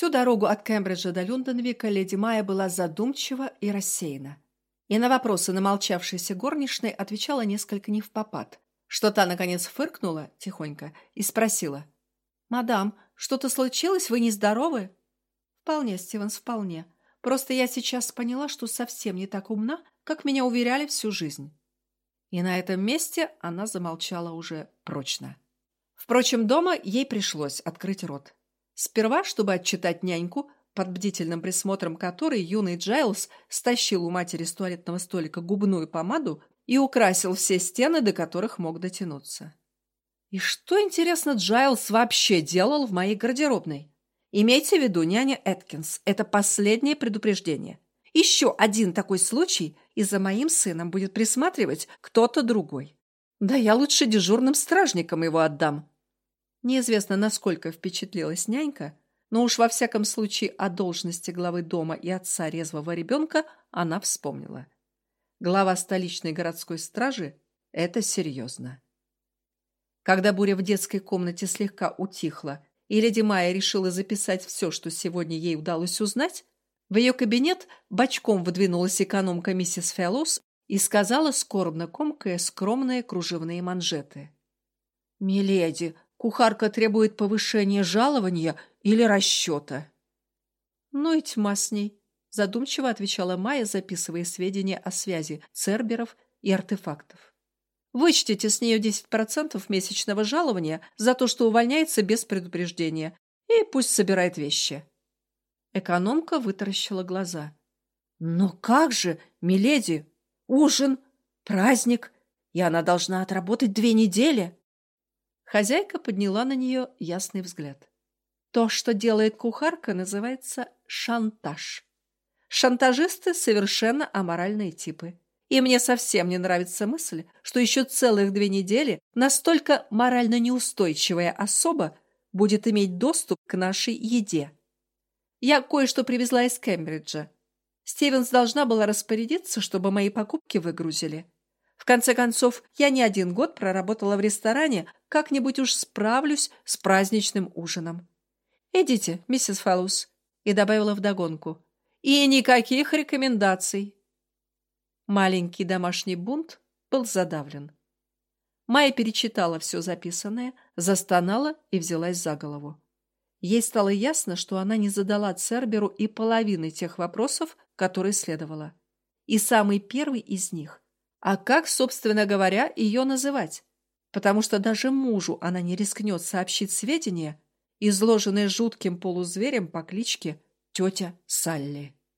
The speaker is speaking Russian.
Всю дорогу от Кембриджа до Люнденвика леди Майя была задумчива и рассеяна. И на вопросы намолчавшейся горничной отвечала несколько не в попад, что та, наконец, фыркнула тихонько и спросила. «Мадам, что-то случилось? Вы нездоровы?» «Вполне, Стивенс, вполне. Просто я сейчас поняла, что совсем не так умна, как меня уверяли всю жизнь». И на этом месте она замолчала уже прочно. Впрочем, дома ей пришлось открыть рот. Сперва, чтобы отчитать няньку, под бдительным присмотром которой юный Джайлз стащил у матери с туалетного столика губную помаду и украсил все стены, до которых мог дотянуться. И что, интересно, Джайлз вообще делал в моей гардеробной? Имейте в виду, няня Эткинс, это последнее предупреждение. Еще один такой случай, и за моим сыном будет присматривать кто-то другой. Да я лучше дежурным стражникам его отдам. Неизвестно, насколько впечатлилась нянька, но уж во всяком случае о должности главы дома и отца резвого ребенка она вспомнила. Глава столичной городской стражи – это серьезно. Когда буря в детской комнате слегка утихла, и леди Майя решила записать все, что сегодня ей удалось узнать, в ее кабинет бочком выдвинулась экономка миссис Феллоус и сказала, скорбно комкая, скромные кружевные манжеты. «Миледи, Кухарка требует повышения жалования или расчета. Ну и тьма с ней, задумчиво отвечала Майя, записывая сведения о связи церберов и артефактов. Вычтите с нее 10% месячного жалования за то, что увольняется без предупреждения, и пусть собирает вещи. Экономка вытаращила глаза. «Но как же, миледи, ужин, праздник, и она должна отработать две недели!» Хозяйка подняла на нее ясный взгляд. То, что делает кухарка, называется шантаж. Шантажисты совершенно аморальные типы. И мне совсем не нравится мысль, что еще целых две недели настолько морально неустойчивая особа будет иметь доступ к нашей еде. Я кое-что привезла из Кембриджа. Стивенс должна была распорядиться, чтобы мои покупки выгрузили. В конце концов, я не один год проработала в ресторане, как-нибудь уж справлюсь с праздничным ужином. Идите, миссис Фэллоус, и добавила вдогонку. И никаких рекомендаций. Маленький домашний бунт был задавлен. Майя перечитала все записанное, застонала и взялась за голову. Ей стало ясно, что она не задала Церберу и половины тех вопросов, которые следовало. И самый первый из них а как, собственно говоря, ее называть? Потому что даже мужу она не рискнет сообщить сведения, изложенные жутким полузверем по кличке тетя Салли.